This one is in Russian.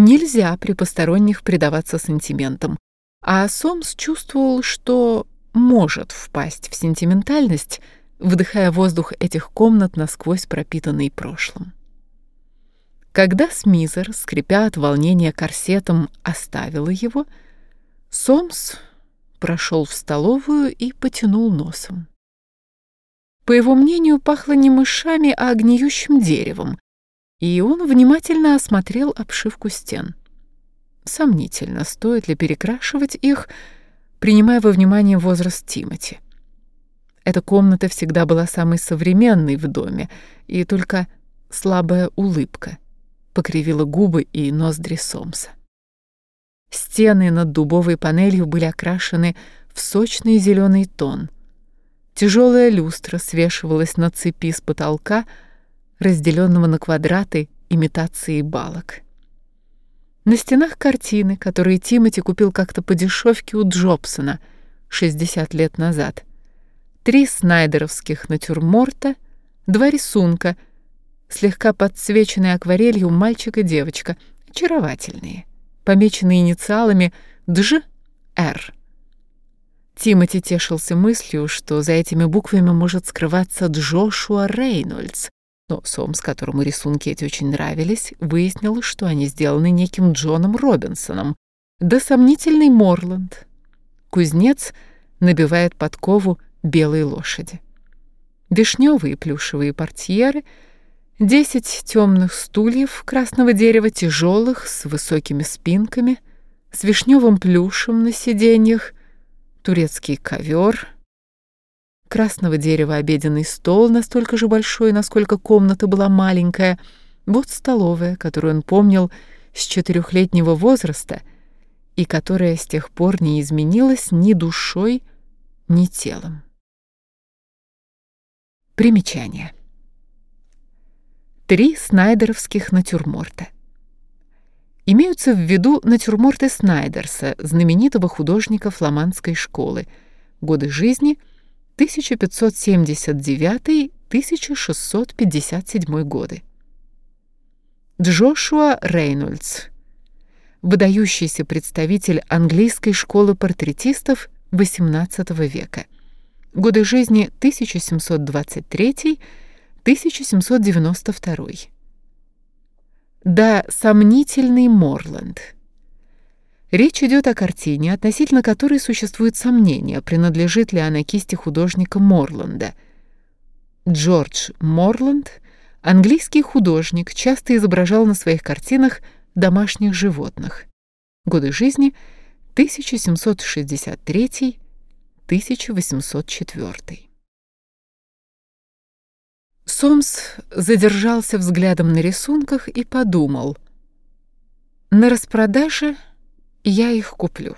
Нельзя при посторонних предаваться сантиментам, а Сомс чувствовал, что может впасть в сентиментальность, вдыхая воздух этих комнат насквозь пропитанный прошлым. Когда Смизер, скрипя от волнения корсетом, оставила его, Сомс прошел в столовую и потянул носом. По его мнению, пахло не мышами, а гниющим деревом, и он внимательно осмотрел обшивку стен. Сомнительно, стоит ли перекрашивать их, принимая во внимание возраст Тимати. Эта комната всегда была самой современной в доме, и только слабая улыбка покривила губы и ноздри Сомса. Стены над дубовой панелью были окрашены в сочный зеленый тон. Тяжелая люстра свешивалась на цепи с потолка, разделенного на квадраты имитации балок. На стенах картины, которые Тимоти купил как-то по дешевке у Джобсона 60 лет назад. Три снайдеровских натюрморта, два рисунка, слегка подсвеченные акварелью мальчик и девочка, очаровательные, помеченные инициалами «Дж.Р». Тимоти тешился мыслью, что за этими буквами может скрываться Джошуа Рейнольдс, но Сомс, которому рисунки эти очень нравились, выяснил, что они сделаны неким Джоном Робинсоном, да сомнительный Морланд. Кузнец набивает подкову белой лошади. Вишневые плюшевые портьеры, десять темных стульев красного дерева, тяжелых, с высокими спинками, с вишневым плюшем на сиденьях, турецкий ковер — красного дерева обеденный стол, настолько же большой, насколько комната была маленькая, вот столовая, которую он помнил с четырехлетнего возраста и которая с тех пор не изменилась ни душой, ни телом. Примечание. Три снайдеровских натюрморта. Имеются в виду натюрморты Снайдерса, знаменитого художника фламандской школы, годы жизни – 1579-1657 годы. Джошуа Рейнольдс, выдающийся представитель английской школы портретистов XVIII века. Годы жизни 1723-1792. Да, сомнительный Морланд – Речь идет о картине, относительно которой существует сомнение, принадлежит ли она кисти художника Морланда. Джордж Морланд, английский художник, часто изображал на своих картинах домашних животных. Годы жизни 1763-1804. Сомс задержался взглядом на рисунках и подумал, на распродаже – я их куплю.